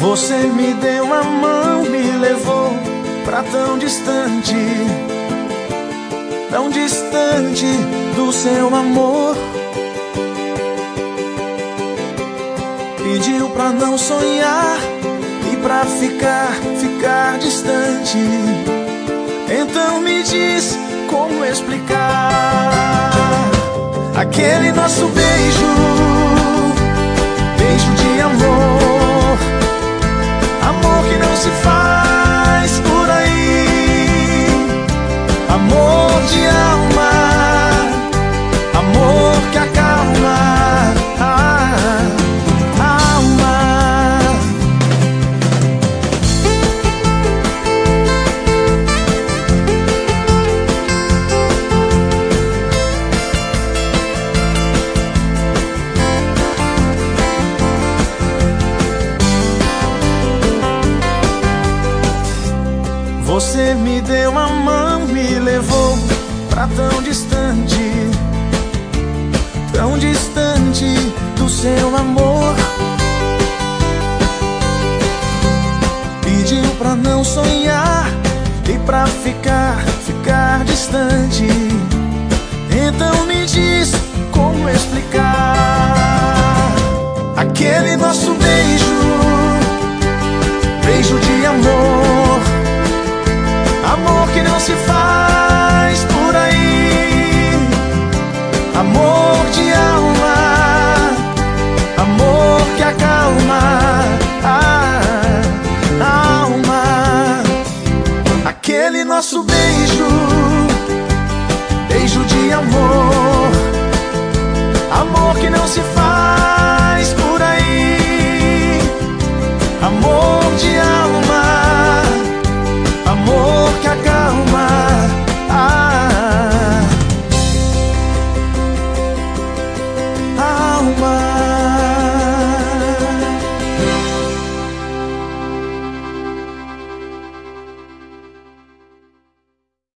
Você me deu a mão, me levou pra tão distante, tão distante do seu amor. Pediu pra não sonhar e pra ficar, ficar distante. Então me diz como explicar aquele nosso beijo, amor Você me deu a mão, me levou pra tão distante, tão distante do seu amor. Pediu pra não sonhar e pra ficar, ficar distante. Então me diz como explicar aquele nosso beijo, Ele, nosso bem